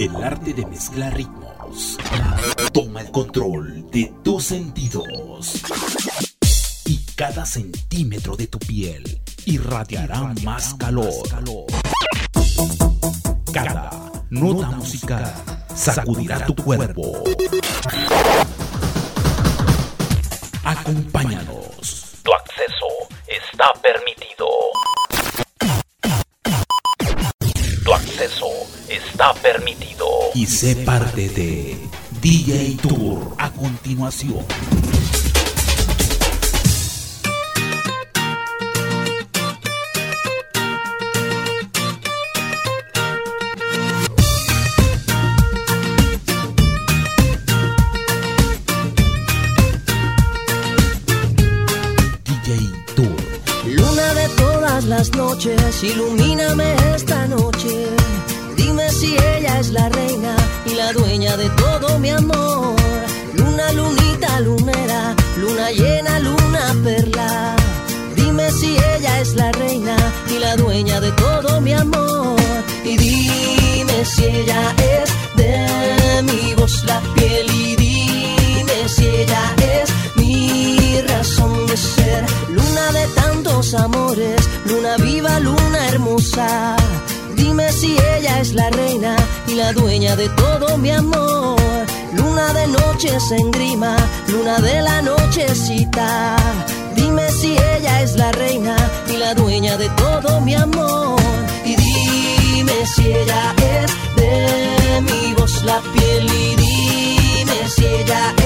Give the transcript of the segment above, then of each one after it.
El arte de mezclar ritmos. Toma el control de tus sentidos. Y cada centímetro de tu piel irradiará, más calor. Cada nota musical sacudirá tu cuerpo. Acompáñanos. Tu acceso está permitido. Tu acceso está permitido. Y sé parte de DJ Tour a continuación. las noches, ilumíname esta noche. Dime si ella es la reina y la dueña de todo mi amor. Luna, lunita, lunera, luna llena, luna perla. Dime si ella es la reina y la dueña de todo mi amor. Y dime si ella es de mi voz la piel y dime si ella es mi razón de ser. Luna de tantos amores, luna viva, luna hermosa. Dime si ella es la reina y la dueña de todo mi amor. Luna de noches en grima, luna de la nochecita. Dime si ella es la reina y la dueña de todo mi amor. Y dime si ella es de mi voz la piel y dime si ella es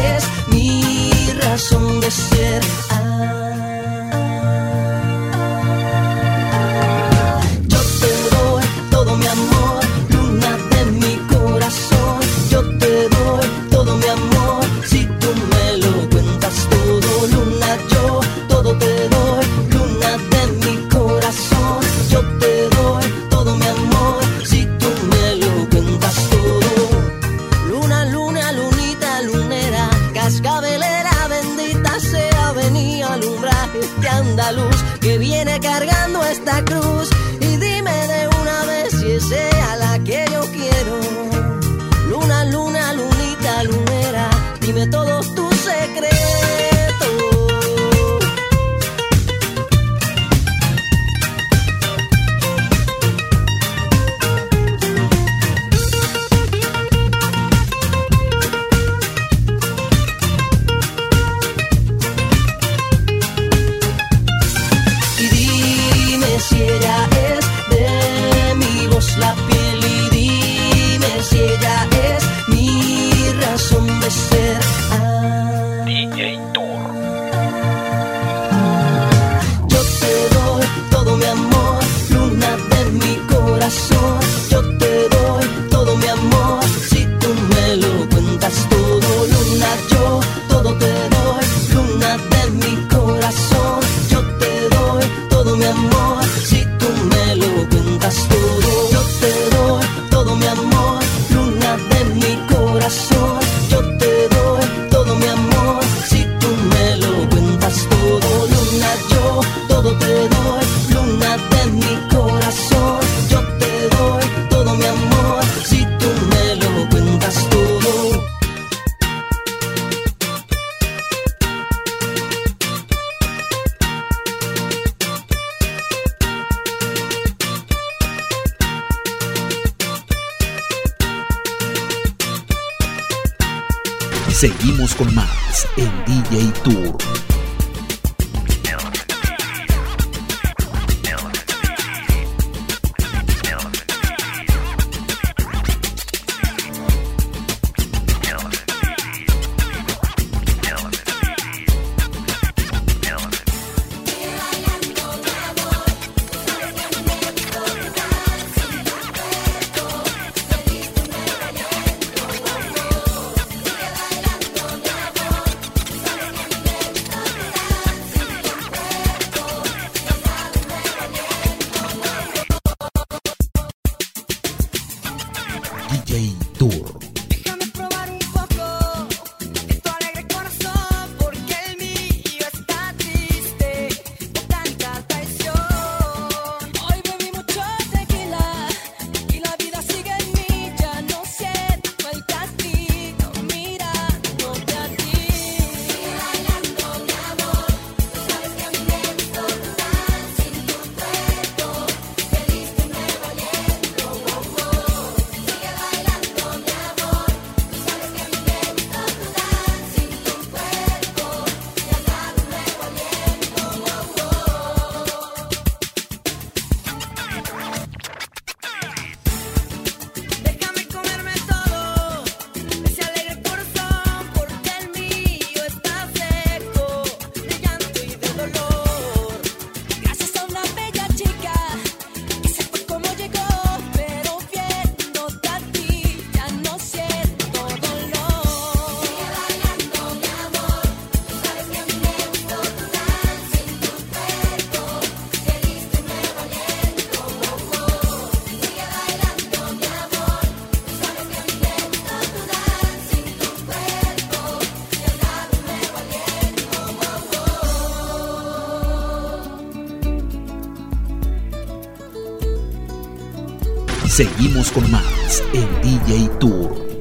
Seguimos con más en DJ Tour.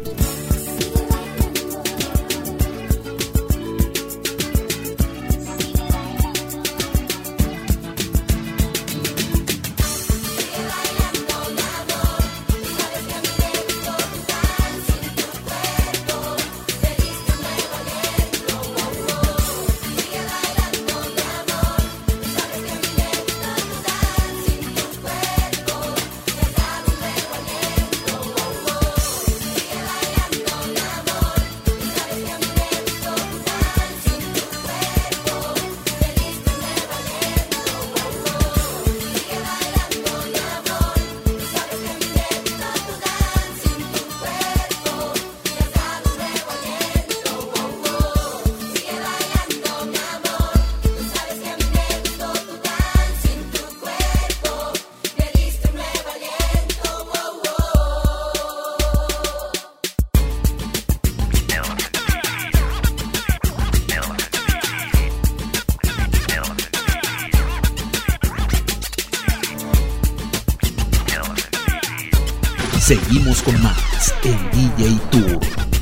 Seguimos con más en DJ Tour.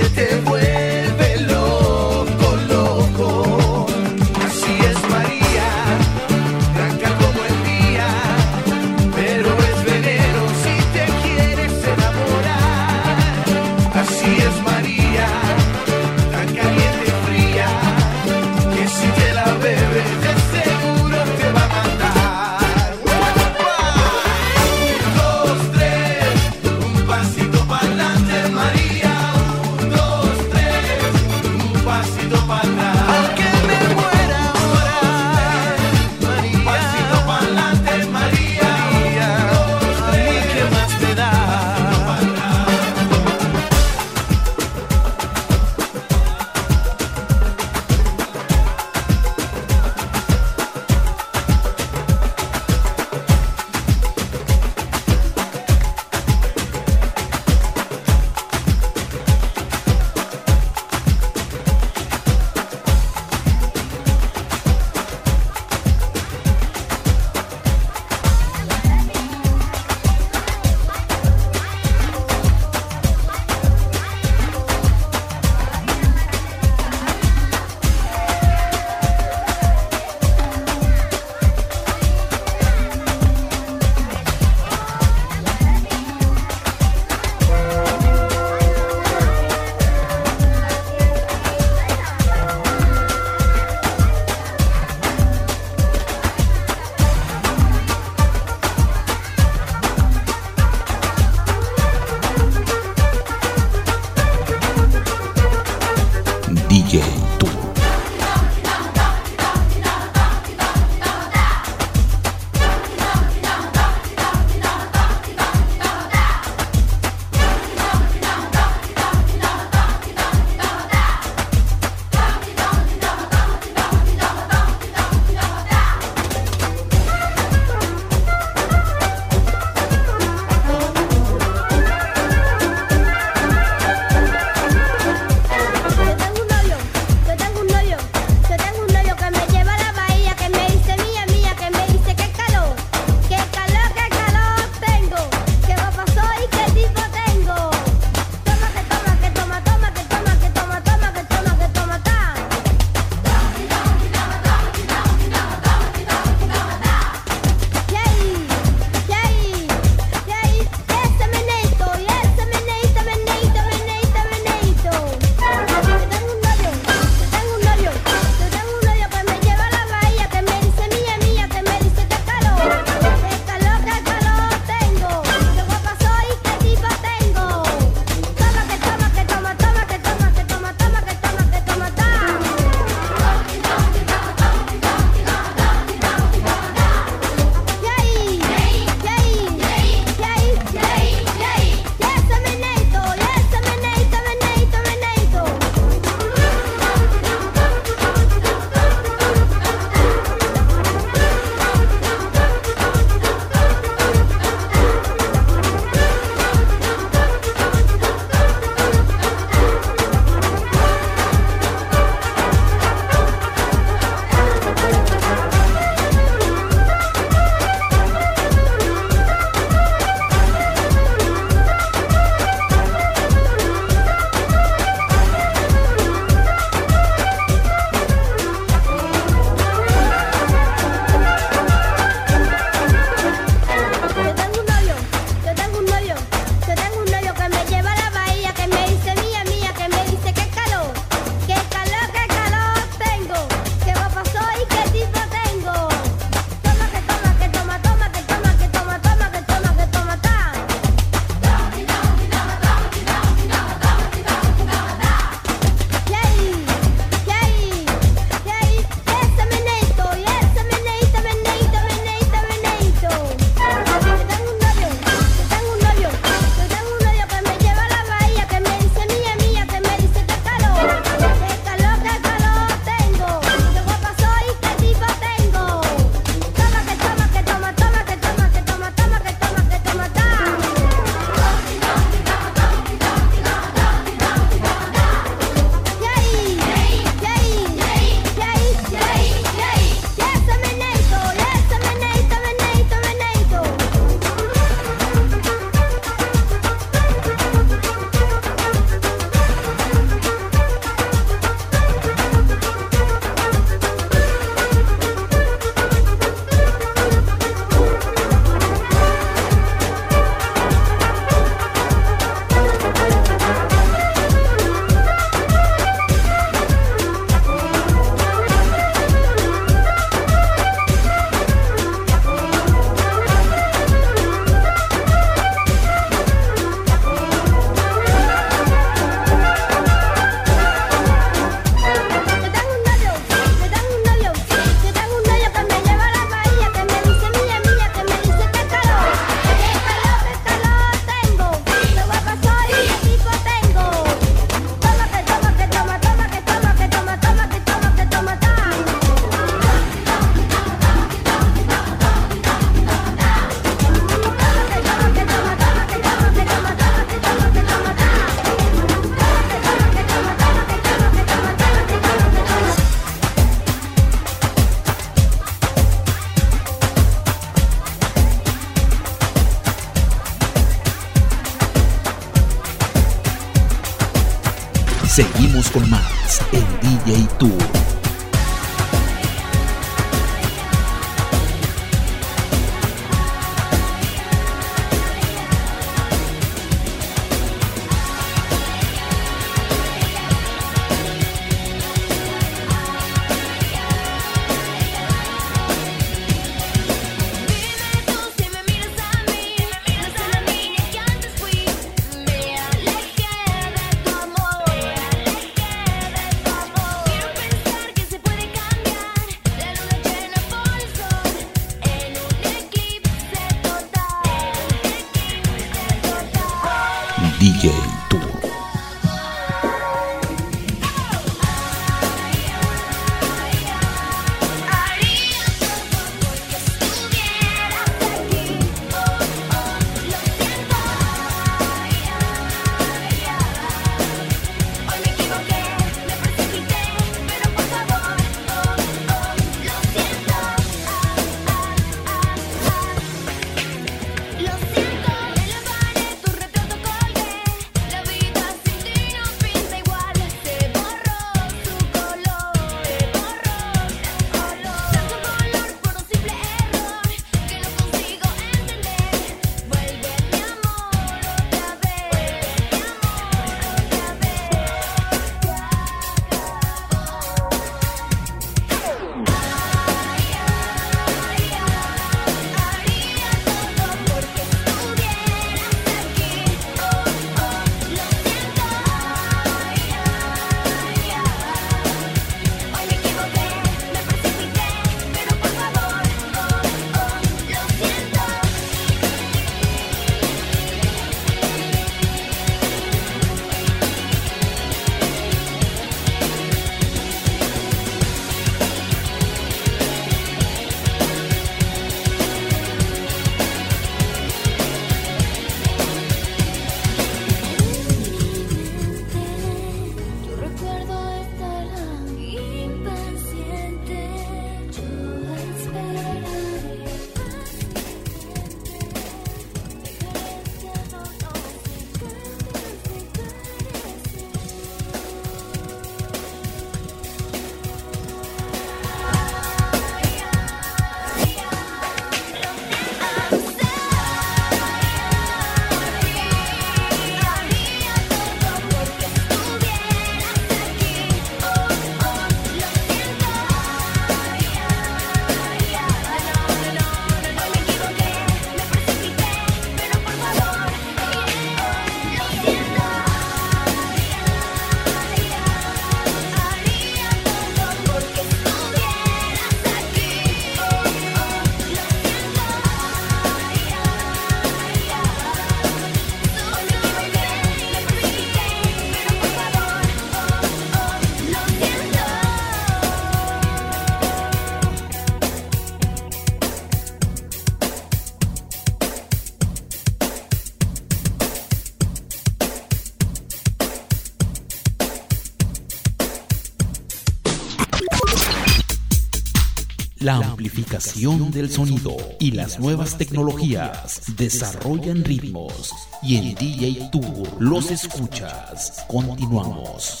La amplificación del sonido y las nuevas tecnologías desarrollan ritmos y en DJ Tour los escuchas. Continuamos.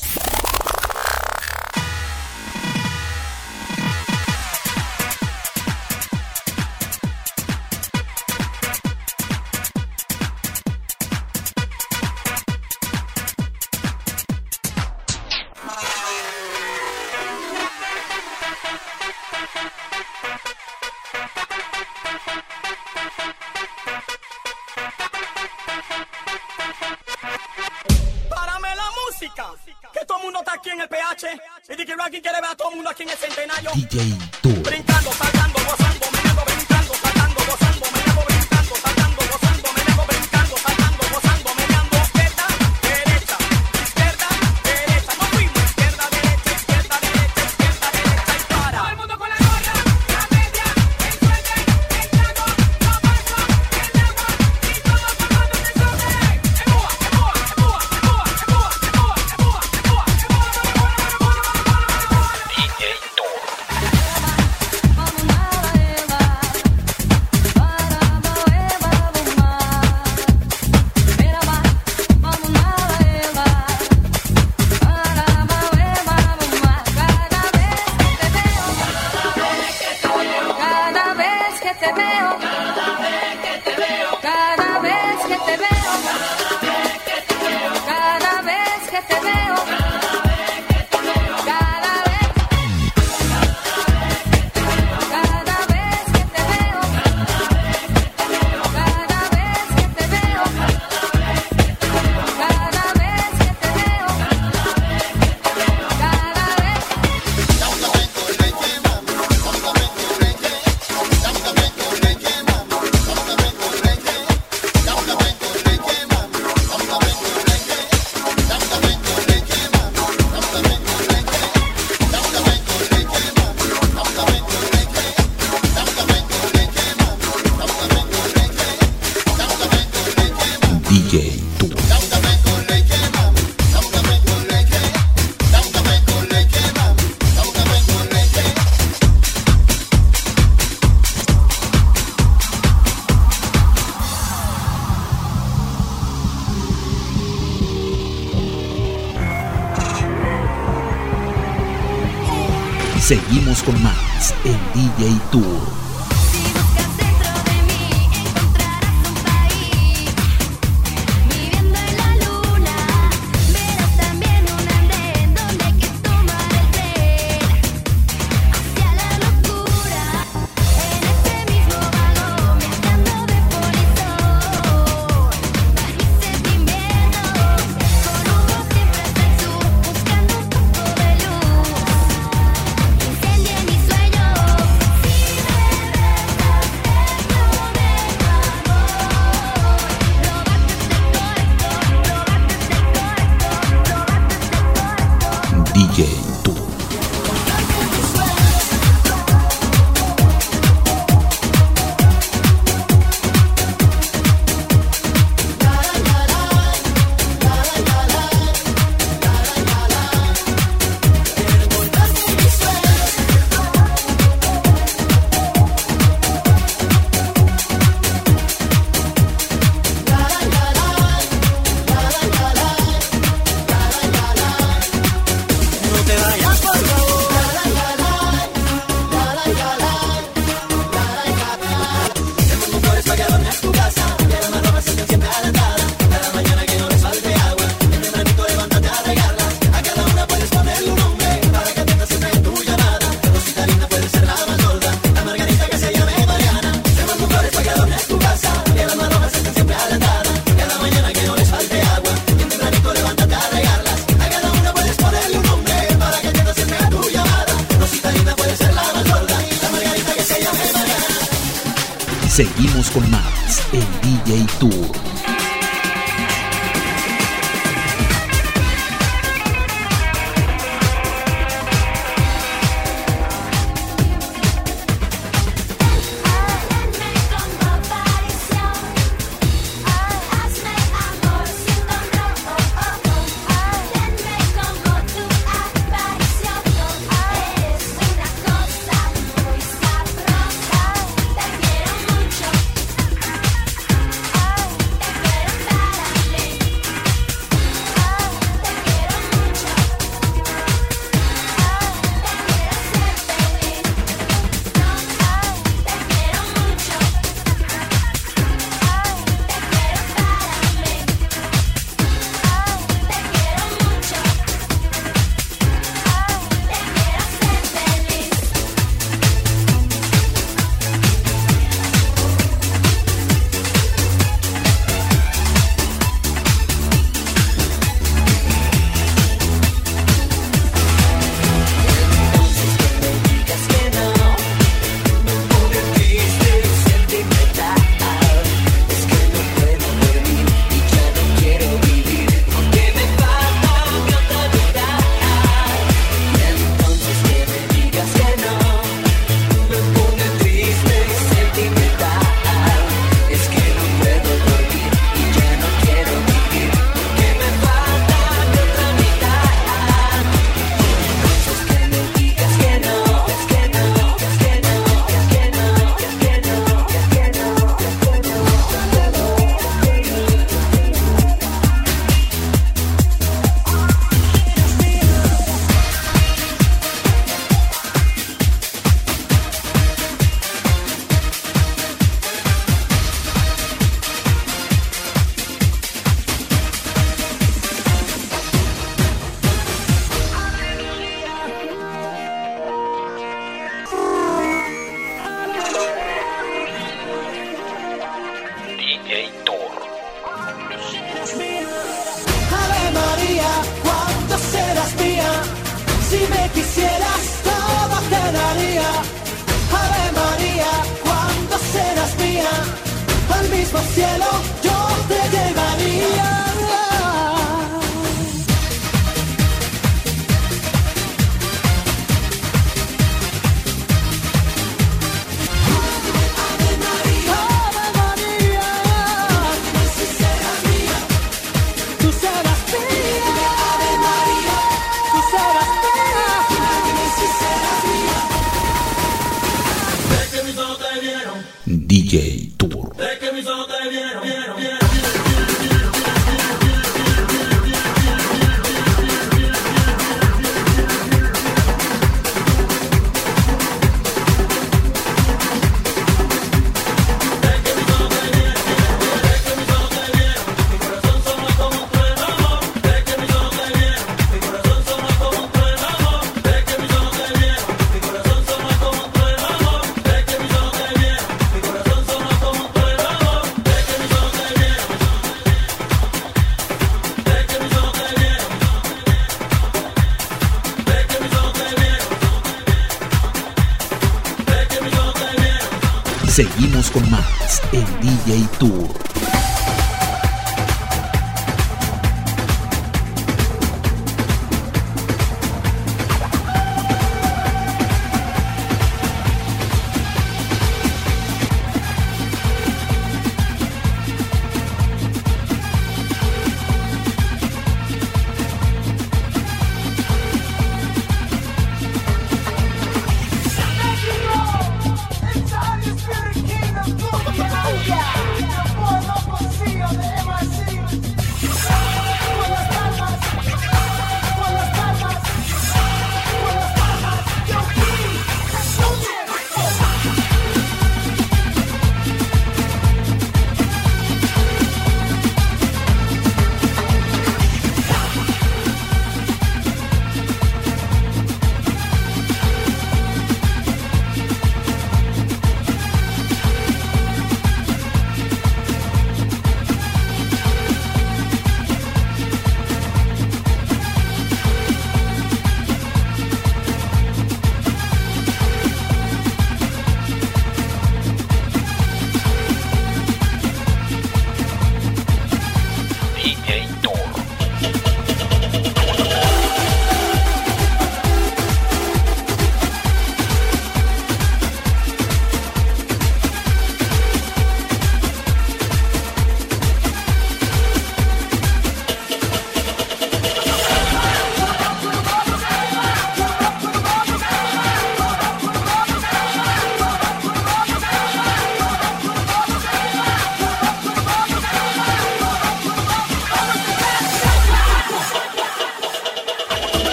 cielo.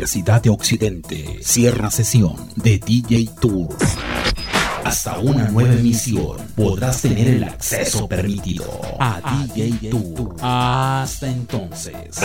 Universidad de Occidente cierra sesión de DJ Tour. Hasta una nueva emisión podrás tener el acceso permitido a DJ Tour. Hasta entonces.